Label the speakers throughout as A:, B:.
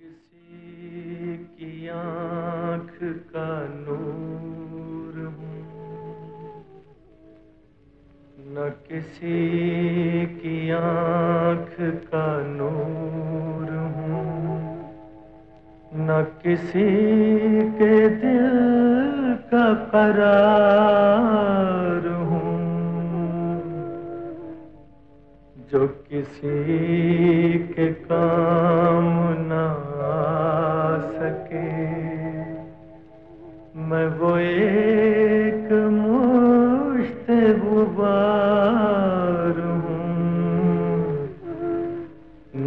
A: किसी की आँख का नूर हूँ। न किसी की आँख का नूर न किसी के दिल का करार हूँ। जो किसी के काम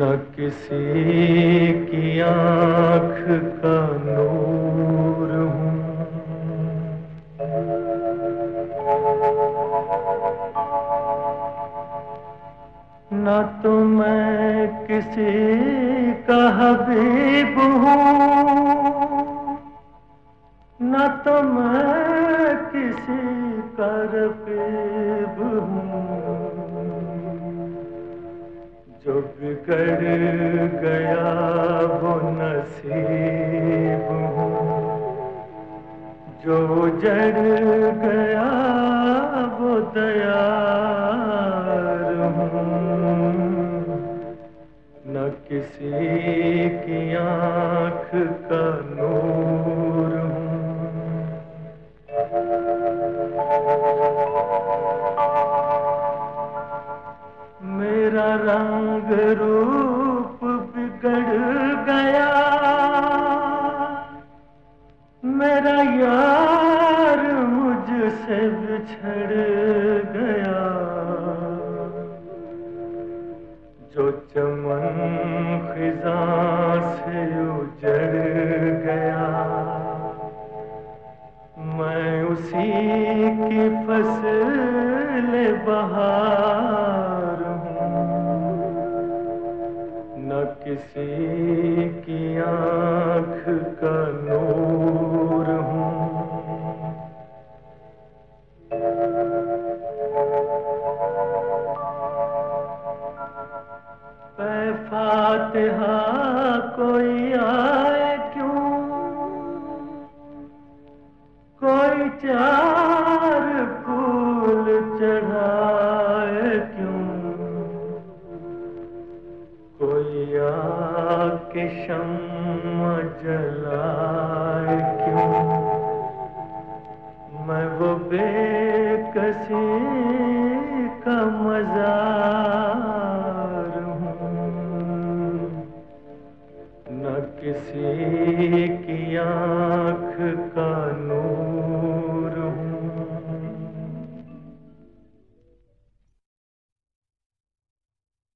A: किसी की आँख का नूर हूँ। न तो मैं किसी का हबीब हूँ। न तो मैं किसी का रकीब जो बिगड़ गया वो नसीब हूँ। जो जड़ गया वो दयार हूँ। न किसी की आँख का नूर रंग रूप बिगड़ गया। मेरा यार मुझसे बिछड़ गया। जो चमन खिजा से उजड़ गया, मैं उसी की फ़सल बहार हूँ। किसी की आँख का नूर हूँ। फातिहा कोई आए क्यों? कोई आके शम जलाए क्यों? मैं वो बेकसी का मजार